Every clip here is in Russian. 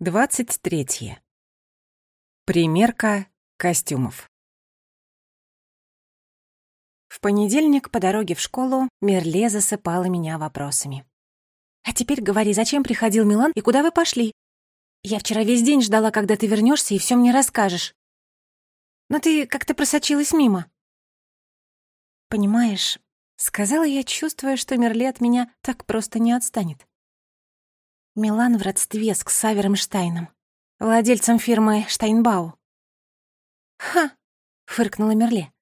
23. Примерка костюмов. В понедельник по дороге в школу Мерле засыпала меня вопросами. «А теперь говори, зачем приходил Милан и куда вы пошли? Я вчера весь день ждала, когда ты вернешься и все мне расскажешь. Но ты как-то просочилась мимо». «Понимаешь», — сказала я, чувствуя, что Мерле от меня так просто не отстанет. Милан в родстве с Ксавером Штайном, владельцем фирмы Штайнбау. «Ха!» — фыркнула Мерле.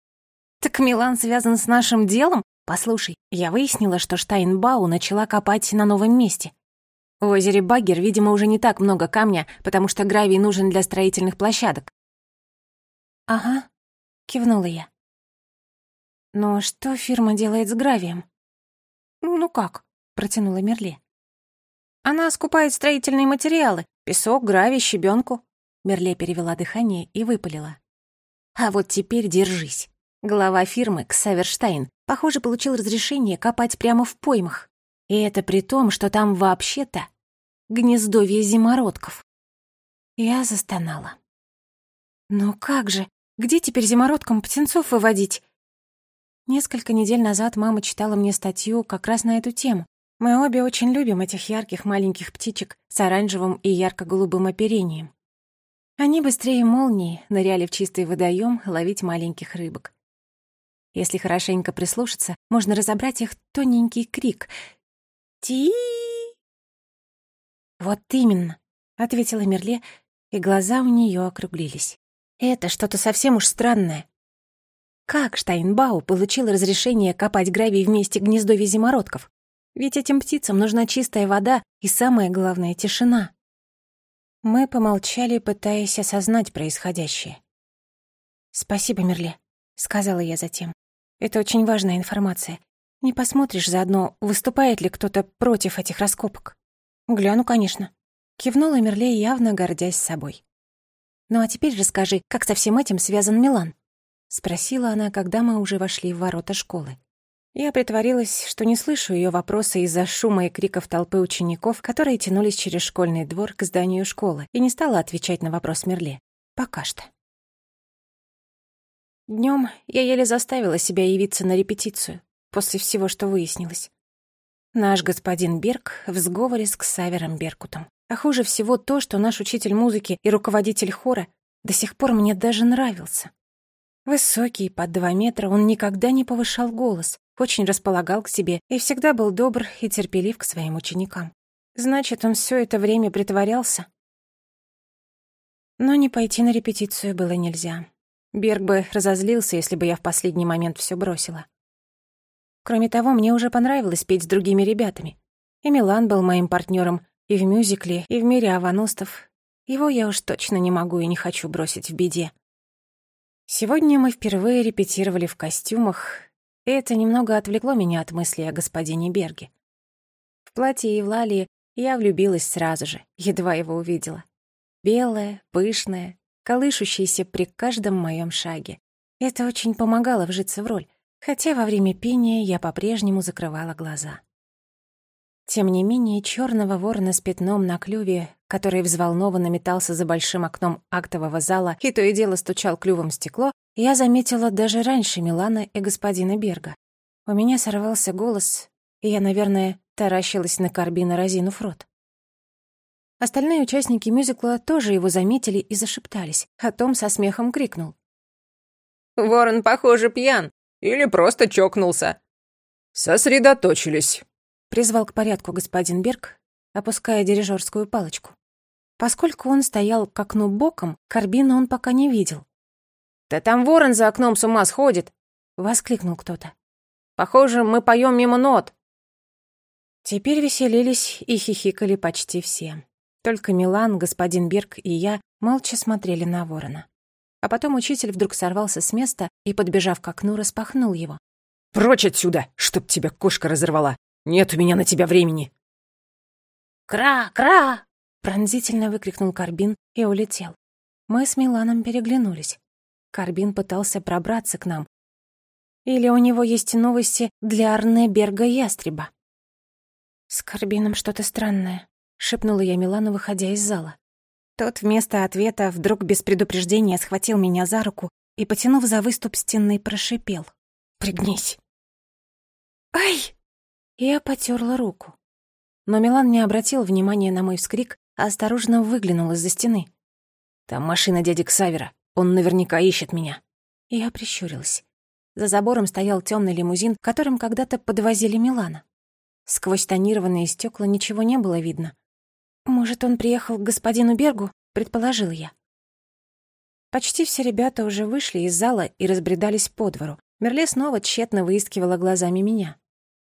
«Так Милан связан с нашим делом? Послушай, я выяснила, что Штайнбау начала копать на новом месте. В озере Баггер, видимо, уже не так много камня, потому что гравий нужен для строительных площадок». «Ага», — кивнула я. «Но что фирма делает с гравием?» «Ну как?» — протянула Мерле. Она скупает строительные материалы — песок, гравий, щебенку. Мерле перевела дыхание и выпалила. А вот теперь держись. Глава фирмы Ксаверштайн, похоже, получил разрешение копать прямо в поймах. И это при том, что там вообще-то гнездовье зимородков. Я застонала. «Ну как же? Где теперь зимородкам птенцов выводить?» Несколько недель назад мама читала мне статью как раз на эту тему. Мы обе очень любим этих ярких маленьких птичек с оранжевым и ярко-голубым оперением. Они быстрее молнии ныряли в чистый водоем ловить маленьких рыбок. Если хорошенько прислушаться, можно разобрать их тоненький крик. ти «Вот именно», — ответила Мерле, и глаза у нее округлились. «Это что-то совсем уж странное. Как Штайнбау получил разрешение копать гравий вместе гнездовья зимородков? Ведь этим птицам нужна чистая вода и, самое главное, тишина. Мы помолчали, пытаясь осознать происходящее. «Спасибо, Мерле», — сказала я затем. «Это очень важная информация. Не посмотришь заодно, выступает ли кто-то против этих раскопок?» «Гляну, конечно», — кивнула Мерле, явно гордясь собой. «Ну а теперь расскажи, как со всем этим связан Милан?» — спросила она, когда мы уже вошли в ворота школы. Я притворилась, что не слышу ее вопроса из-за шума и криков толпы учеников, которые тянулись через школьный двор к зданию школы, и не стала отвечать на вопрос Мерле. Пока что. Днем я еле заставила себя явиться на репетицию, после всего, что выяснилось. Наш господин Берг в сговоре с Ксавером Беркутом. А хуже всего то, что наш учитель музыки и руководитель хора до сих пор мне даже нравился. Высокий, под два метра, он никогда не повышал голос, очень располагал к себе и всегда был добр и терпелив к своим ученикам. Значит, он все это время притворялся. Но не пойти на репетицию было нельзя. Берг бы разозлился, если бы я в последний момент все бросила. Кроме того, мне уже понравилось петь с другими ребятами. И Милан был моим партнером и в мюзикле, и в мире аваностов. Его я уж точно не могу и не хочу бросить в беде. Сегодня мы впервые репетировали в костюмах, и это немного отвлекло меня от мысли о господине Берге. В платье Евлалии я влюбилась сразу же, едва его увидела. Белая, пышная, колышущаяся при каждом моем шаге. Это очень помогало вжиться в роль, хотя во время пения я по-прежнему закрывала глаза. Тем не менее, черного ворона с пятном на клюве, который взволнованно метался за большим окном актового зала и то и дело стучал клювом стекло, я заметила даже раньше Милана и господина Берга. У меня сорвался голос, и я, наверное, таращилась на Карбина, разинув рот. Остальные участники мюзикла тоже его заметили и зашептались, а Том со смехом крикнул. «Ворон, похоже, пьян. Или просто чокнулся». «Сосредоточились», — призвал к порядку господин Берг, опуская дирижерскую палочку. Поскольку он стоял к окну боком, Карбина он пока не видел, «Да там ворон за окном с ума сходит!» — воскликнул кто-то. «Похоже, мы поем мимо нот!» Теперь веселились и хихикали почти все. Только Милан, господин Берг и я молча смотрели на ворона. А потом учитель вдруг сорвался с места и, подбежав к окну, распахнул его. «Прочь отсюда, чтоб тебя кошка разорвала! Нет у меня на тебя времени!» «Кра! Кра!» — пронзительно выкрикнул Карбин и улетел. Мы с Миланом переглянулись. Карбин пытался пробраться к нам. Или у него есть новости для Арне Берга Ястреба? «С Карбином что-то странное», — шепнула я Милану, выходя из зала. Тот вместо ответа вдруг без предупреждения схватил меня за руку и, потянув за выступ стены, прошипел. «Пригнись!» «Ай!» Я потерла руку. Но Милан не обратил внимания на мой вскрик, а осторожно выглянул из-за стены. «Там машина дяди Ксавера. Он наверняка ищет меня». Я прищурилась. За забором стоял темный лимузин, которым когда-то подвозили Милана. Сквозь тонированные стекла ничего не было видно. «Может, он приехал к господину Бергу?» — предположил я. Почти все ребята уже вышли из зала и разбредались по двору. Мерле снова тщетно выискивала глазами меня.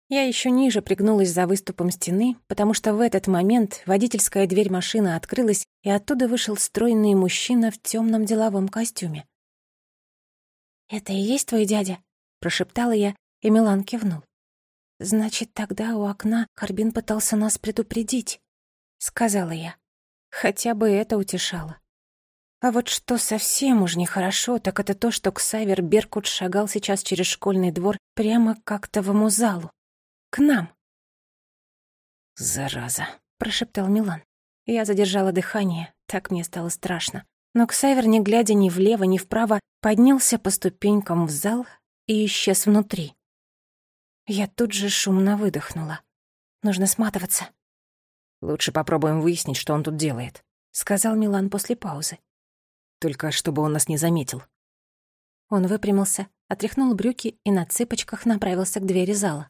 Я еще ниже пригнулась за выступом стены, потому что в этот момент водительская дверь машины открылась, и оттуда вышел стройный мужчина в темном деловом костюме. «Это и есть твой дядя?» — прошептала я, и Милан кивнул. «Значит, тогда у окна Карбин пытался нас предупредить», — сказала я. Хотя бы это утешало. А вот что совсем уж нехорошо, так это то, что Ксавер Беркут шагал сейчас через школьный двор прямо к актовому залу. К нам. «Зараза», — прошептал Милан. Я задержала дыхание, так мне стало страшно. Но Ксавер, не глядя ни влево, ни вправо, поднялся по ступенькам в зал и исчез внутри. Я тут же шумно выдохнула. Нужно сматываться. «Лучше попробуем выяснить, что он тут делает», — сказал Милан после паузы. «Только чтобы он нас не заметил». Он выпрямился, отряхнул брюки и на цыпочках направился к двери зала.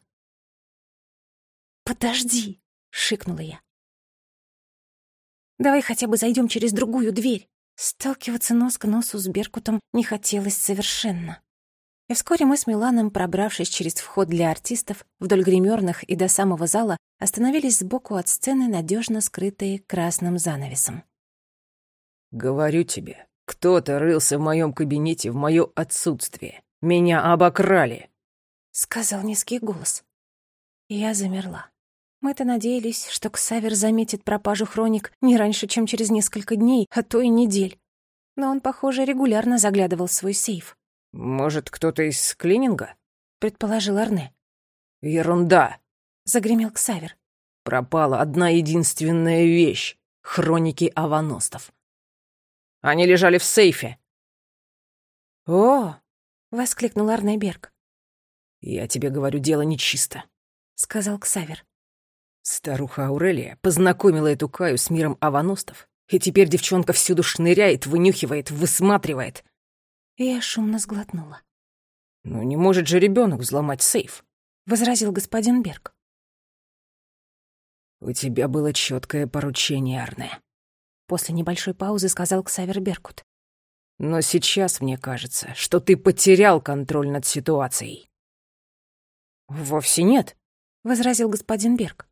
«Подожди!» — шикнула я. «Давай хотя бы зайдем через другую дверь». Сталкиваться нос к носу с Беркутом не хотелось совершенно. И вскоре мы с Миланом, пробравшись через вход для артистов, вдоль гримерных и до самого зала, остановились сбоку от сцены, надежно скрытые красным занавесом. «Говорю тебе, кто-то рылся в моем кабинете в мое отсутствие. Меня обокрали!» — сказал низкий голос. Я замерла. Мы-то надеялись, что Ксавер заметит пропажу хроник не раньше, чем через несколько дней, а то и недель. Но он, похоже, регулярно заглядывал в свой сейф. «Может, кто-то из клининга?» — предположил Арне. «Ерунда!» — загремел Ксавер. «Пропала одна единственная вещь — хроники аваностов. Они лежали в сейфе». «О!» — воскликнул Арне Берг. «Я тебе говорю, дело нечисто», — сказал Ксавер. Старуха Аурелия познакомила эту Каю с миром аваностов, и теперь девчонка всюду шныряет, вынюхивает, высматривает. Я шумно сглотнула. «Ну не может же ребенок взломать сейф», — возразил господин Берг. «У тебя было четкое поручение, Арне», — после небольшой паузы сказал Ксавер Беркут. «Но сейчас мне кажется, что ты потерял контроль над ситуацией». «Вовсе нет», — возразил господин Берг.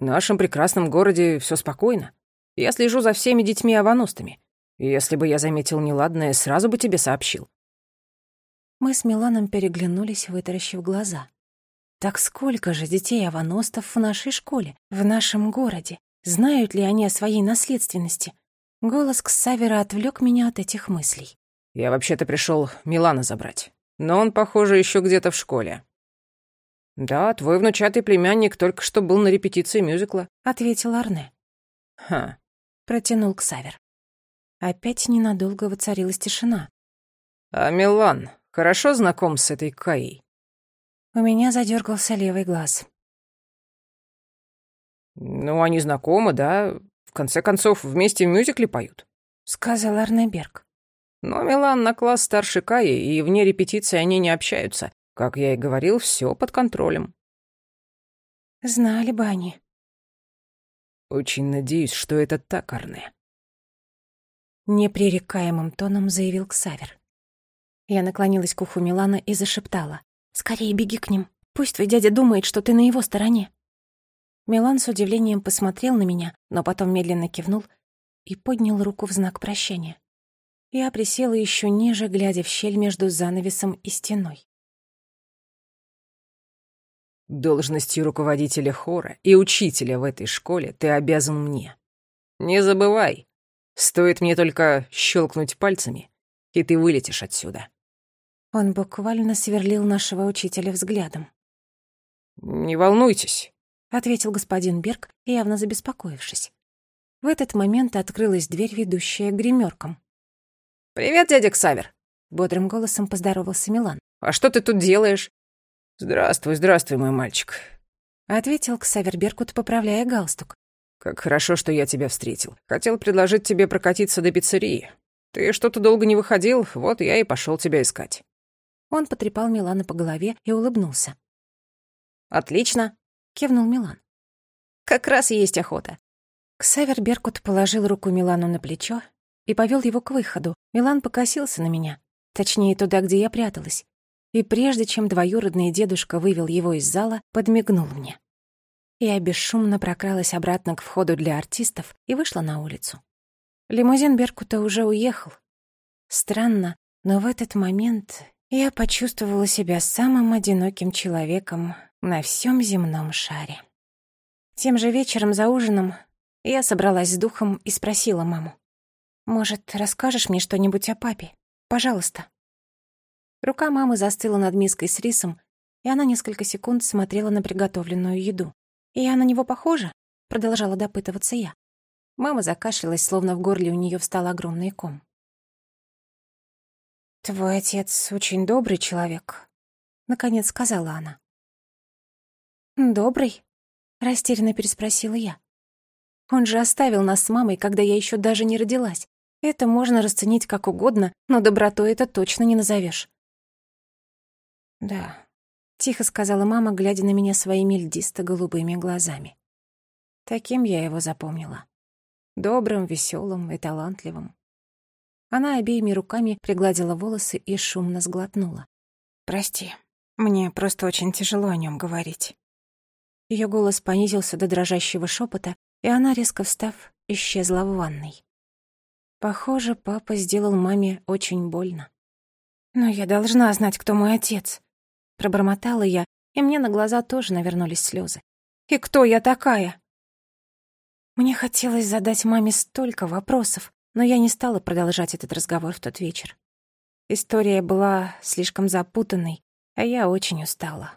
«В нашем прекрасном городе все спокойно. Я слежу за всеми детьми-аваностами. Если бы я заметил неладное, сразу бы тебе сообщил». Мы с Миланом переглянулись, вытаращив глаза. Так сколько же детей-аваностов в нашей школе, в нашем городе? Знают ли они о своей наследственности? Голос Ксавера отвлек меня от этих мыслей. «Я вообще-то пришел Милана забрать, но он, похоже, еще где-то в школе». «Да, твой внучатый племянник только что был на репетиции мюзикла», — ответил Арне. «Ха», — протянул Ксавер. Опять ненадолго воцарилась тишина. «А Милан хорошо знаком с этой Каей?» У меня задергался левый глаз. «Ну, они знакомы, да? В конце концов, вместе в мюзикле поют», — сказал Арнеберг. «Но Милан на класс старше Каи, и вне репетиции они не общаются. Как я и говорил, все под контролем». «Знали бы они». «Очень надеюсь, что это так, Арне», непререкаемым тоном заявил Ксавер. Я наклонилась к уху Милана и зашептала. «Скорее беги к ним. Пусть твой дядя думает, что ты на его стороне». Милан с удивлением посмотрел на меня, но потом медленно кивнул и поднял руку в знак прощания. Я присела еще ниже, глядя в щель между занавесом и стеной. Должностью руководителя хора и учителя в этой школе ты обязан мне. Не забывай, Стоит мне только щелкнуть пальцами, и ты вылетишь отсюда». Он буквально сверлил нашего учителя взглядом. «Не волнуйтесь», — ответил господин Берг, явно забеспокоившись. В этот момент открылась дверь, ведущая к гримеркам. «Привет, дядя Ксавер!» — бодрым голосом поздоровался Милан. «А что ты тут делаешь?» «Здравствуй, здравствуй, мой мальчик», — ответил Ксавер Беркут, поправляя галстук. «Как хорошо, что я тебя встретил. Хотел предложить тебе прокатиться до пиццерии. Ты что-то долго не выходил, вот я и пошел тебя искать». Он потрепал Милана по голове и улыбнулся. «Отлично», — кивнул Милан. «Как раз есть охота». Ксавер Беркут положил руку Милану на плечо и повел его к выходу. Милан покосился на меня, точнее, туда, где я пряталась. И прежде чем двоюродный дедушка вывел его из зала, подмигнул мне. Я бесшумно прокралась обратно к входу для артистов и вышла на улицу. Лимузин Беркута уже уехал. Странно, но в этот момент я почувствовала себя самым одиноким человеком на всем земном шаре. Тем же вечером за ужином я собралась с духом и спросила маму. «Может, расскажешь мне что-нибудь о папе? Пожалуйста». Рука мамы застыла над миской с рисом, и она несколько секунд смотрела на приготовленную еду. «Я на него похожа?» — продолжала допытываться я. Мама закашлялась, словно в горле у нее встал огромный ком. «Твой отец очень добрый человек», — наконец сказала она. «Добрый?» — растерянно переспросила я. «Он же оставил нас с мамой, когда я еще даже не родилась. Это можно расценить как угодно, но добротой это точно не назовешь. «Да», — тихо сказала мама, глядя на меня своими льдисто-голубыми глазами. Таким я его запомнила. Добрым, веселым и талантливым. Она обеими руками пригладила волосы и шумно сглотнула. «Прости, мне просто очень тяжело о нем говорить». Ее голос понизился до дрожащего шепота, и она, резко встав, исчезла в ванной. Похоже, папа сделал маме очень больно. «Но я должна знать, кто мой отец», — пробормотала я, и мне на глаза тоже навернулись слезы. «И кто я такая?» Мне хотелось задать маме столько вопросов, но я не стала продолжать этот разговор в тот вечер. История была слишком запутанной, а я очень устала.